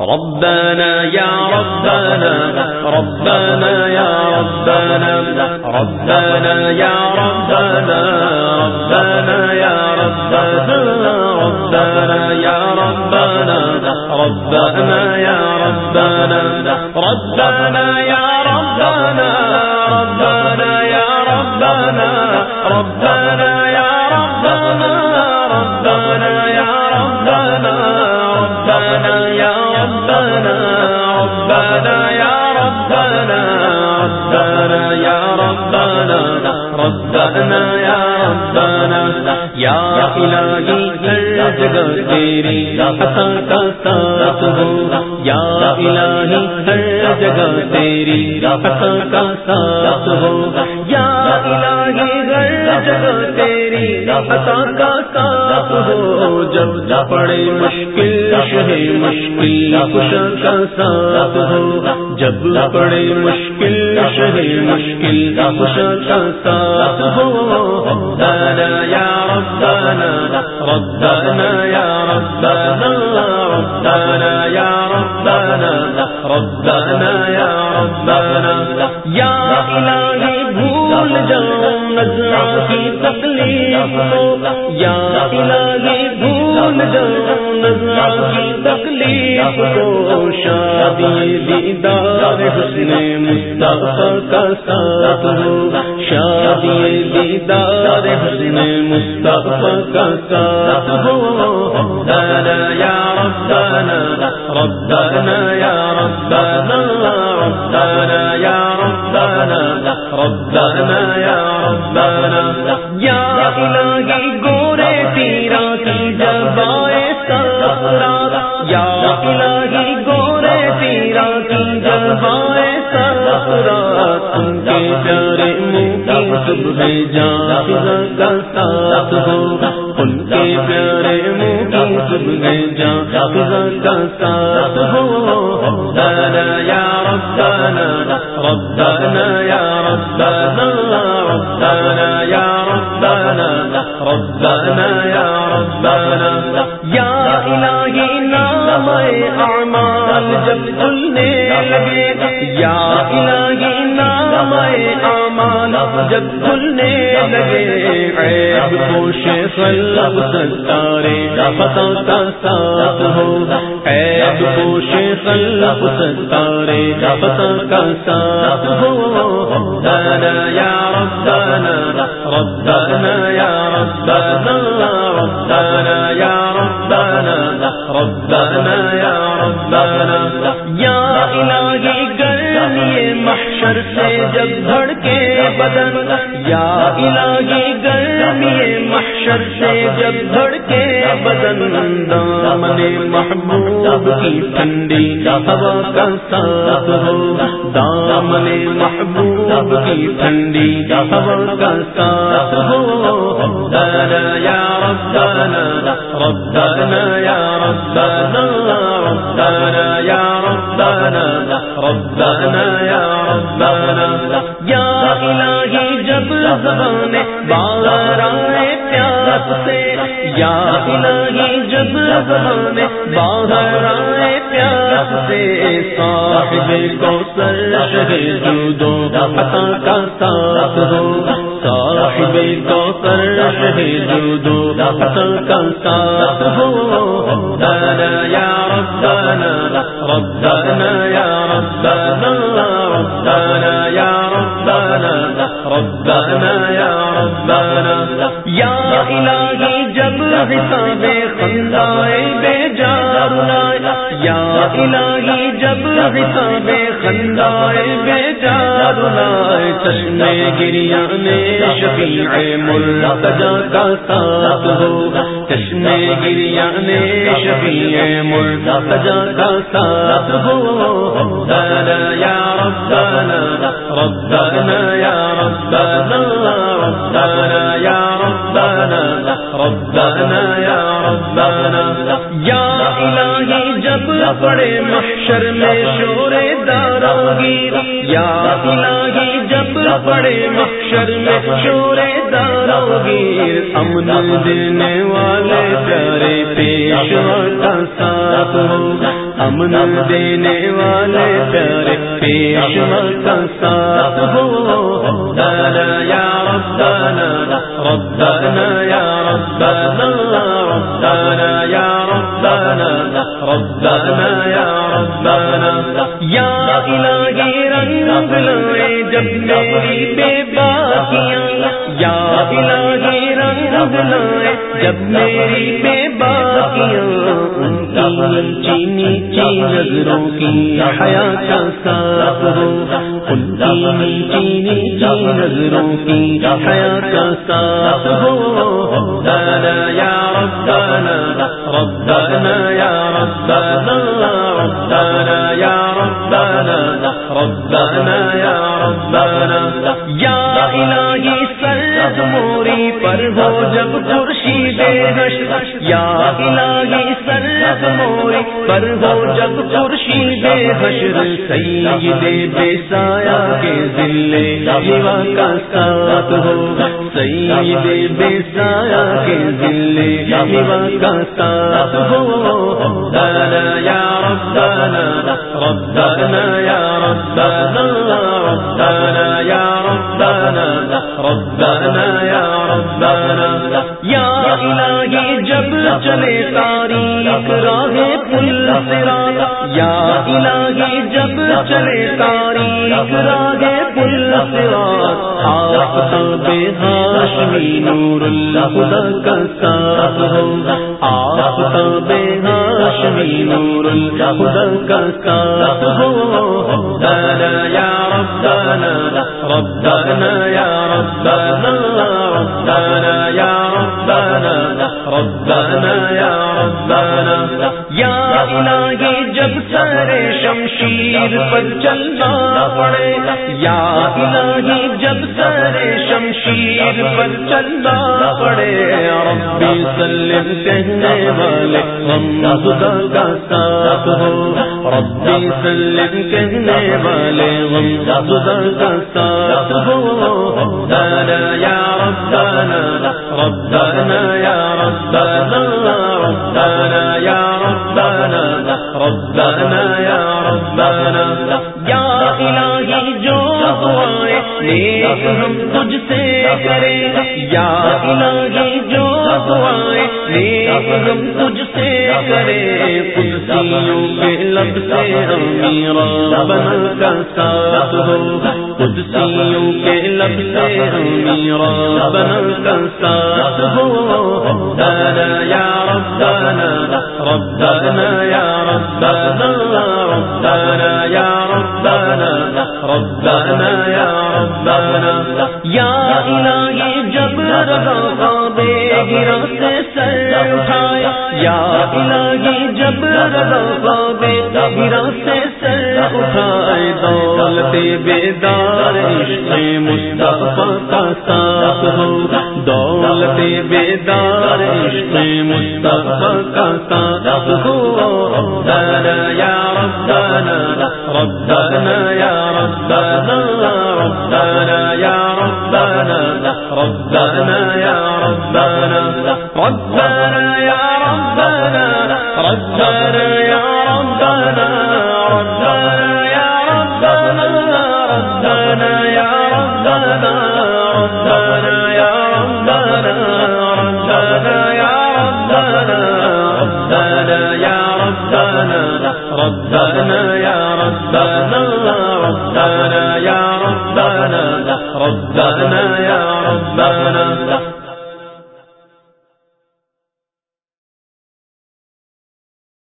ربنا يا ربنا ربنا يا ربنا ربنا يا ربنا ربنا يا ربنا ربنا يا ربنا ربنا يا ربنا ربنا يا ربنا ربنا يا ربنا ربنا تیری عطا کا ساتھ ہو، یا الہی ہر جگہ تیری عطا کا ساتھ ہو، یا الہی ہر جگہ تیری عطا کا ساتھ ہو جب پڑے مشکل شہ مشکل خوش کا ساتھ ہو جب پڑے مشکل شہ مشکل خوش کا ساتھ ہو یا ربنا ربنا یا ربنا ربنا یا ربنا ربنا یا ربنا۔ یا الہی جاؤ نظر کی تکلیف کو یا الہی بھول جاؤ نظر کی تکلیف کو شادی دیدار حسن مصطفیٰ کا ساتھ ہو۔ شادی دیدار حسن مصطفیٰ کا ساتھ ہو۔ ربنا یا ربنا ربنا یا ربنا ربنا یا ربنا ربنا یا منہ کی صبح جان کا ساتھ ہو، ان کے پیارے منہ کی صبح جان کا ساتھ ہو۔ ربنا یا ربنا ربنا یا ربنا ربنا یا ربنا ربنا یا ربنا۔ یا الہی نام اعمال، جب کھلنے لگے۔ یا الہی نام اعمال جب کھلنے لگے۔ عیب پوش خلق، ستارے پتا کا ساتھ ہو۔ عیب پوش خلق، ستارے پتا کا ساتھ ہو۔ ربنا یا ربنا ربنا یا ربنا ربنا یا ربنا ربنا یا ربنا۔ یا الہی گرمی محشر سے جب بھڑکے بدن یا الہی گرمی محشر سے جب بھڑ کے بدن دامن محبوب کی ٹھنڈی ہوا کا ساتھ ہو، دامن محبوب کی ٹھنڈی ہوا کا ساتھ ہو۔ ربنا یا ربنا ربنا یا ربنا ربنا یا ربنا ربنا یا ربنا۔ یا الہی جب زبان باہر آئے پیاس سے یا الہی جب زبان باہر آئے پیاس سے۔ صاحب کو سر جودو عطا کا ساتھ ہو صاحب کو سر جودو عطا کا ساتھ ہو ربنا یا ربنا ربنا یا ربنا ربنا۔ ربنا یا ربنا، یا الہی جب حساب خندائے بے جارنا یا الہی جب حساب خندائے بے جارنا چشمے گریا نے شفیع مرتجا کا ساتھ ہو، چشمے گریا نے شفیع مرتجا کا ساتھ ہو ربنا یا ربنا ربنا يا ربنا ربنا يا ربنا ربنا يا ربنا. یا الہی جب پڑے محشر میں شور داراگیر یا الہی پڑے محشر میں شور داراگیر امن دینے والے پیارے پیشوا کا ساتھ۔ ہو امن دینے والے پیارے پیشوا کا ساتھ۔ ہو ربنا یا ربنا ربنا یا ربنا ربنا یا ربنا ربنا یا یا الہی رنگ لائے جب میری بے باکیاں یا الہی رنگ لائے جب میری بے باکیاں چینی چی نظروں کی حیا کا ساتھ ہو ان کی چینی چی نظروں کی حیا کا ساتھ ہو ربنا یا ربنا ربنا یا ربنا ربنا یا ربنا ربنا یا ربنا. یا الہی سرد موری پر ہو جب کرشی بے یا الہی سرد موری پر ہو جب کرشی بے حشر. سید بے سایہ کے ذلے لیوا کا ساتھ ہو. سید بے سایہ کے ذلے لیوا کا ساتھ ہو. ربنا یا ربنا ربنا یا ربنا ربنا یا ربنا. یا الہی جب چلے تاریخ، راہ پل سرا یا الہی جب چلے تاریخ، راہ پل سرا آپ بے ہاشمی نور اللہ کا ساتھ ہو. آپ بے روشنی نور الہدى كالكاف ربنا يا ربنا ربنا یا ربنا ربنا يا ربنا ربنا يا ربنا۔ يا یا الہی جب سارے شمشیر پر چلنا پڑے۔ یا الہی جب سارے شمشیر پر چلنا پڑے۔ ربی سلم کہنے والے ہم خدا کا ساتھ ہو۔ ربی سلم کہنے والے ہم خدا کا ساتھ ہو۔ ربنا یا ربنا ربنا یا ربنا۔ ربنا یا ربنا یا الہی جو دعائیں نیک ہم تجھ سے کرے یا الہی جو دعائیں نیک ہم تجھ سے کرے قدسیوں کے لب سے ہم ربنا کا ساتھ ہو قدسیوں کے لب سے ہم ربنا کا ساتھ ہو ربنا یا ربنا ربنا یا ربنا ربنا یا ربنا ربنا ربنا یا الہی جب رضا بے گرا سے سر اٹھایا یا الہی جب رضا بے گرا سے سر اٹھائے دولت بیدار عشق مصطفیٰ کا ساتھ ہو دولت بیدار عشق مصطفیٰ کا ساتھ ہو۔ ربنا یا ربنا ربنا یا ربنا ربنا یا ربنا ربنا یا ربنا ربنا یا ربنا ربنا یا ربنا ربنا یا ربنا ربنا یا ربنا ربنا یا ربنا ربنا یا ربنا ربنا یا ربنا ربنا يا ربنا ربنا يا ربنا ربنا يا ربنا.